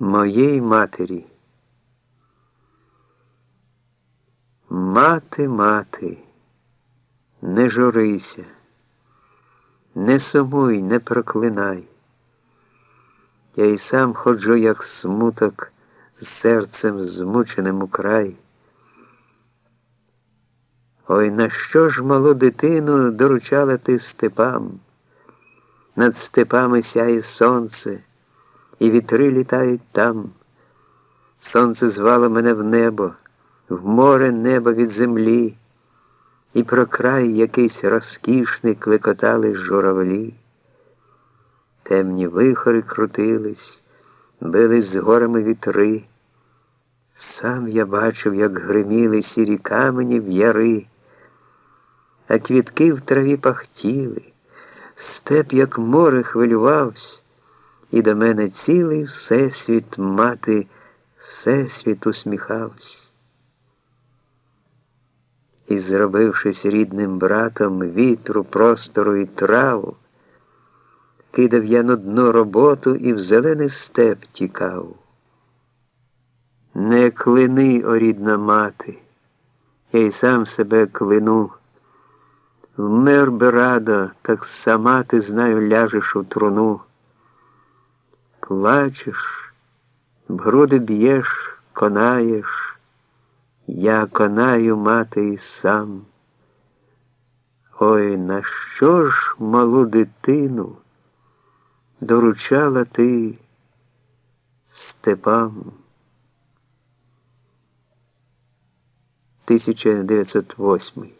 моєї матері. Мати, мати, не журися, не сумуй, не проклинай. Я і сам ходжу, як смуток, з серцем змученим у край. Ой, на що ж малу дитину доручала ти степам? Над степами сяє сонце і вітри літають там. Сонце звало мене в небо, в море небо від землі, і про край якийсь розкішний клекотали журавлі. Темні вихори крутились, бились з горами вітри. Сам я бачив, як гриміли сірі камені в яри, а квітки в траві пахтіли, степ, як море, хвилювався і до мене цілий всесвіт мати, всесвіт усміхався. І, зробившись рідним братом вітру, простору і траву, кидав я нудну роботу і в зелений степ тікав. Не клини, о рідна мати, я й сам себе клину. Вмер би радо, так сама ти знаю, ляжеш у труну плачеш, в груди б'єш, конаєш, я конаю мати і сам. Ой, на що ж малу дитину доручала ти степам? 1908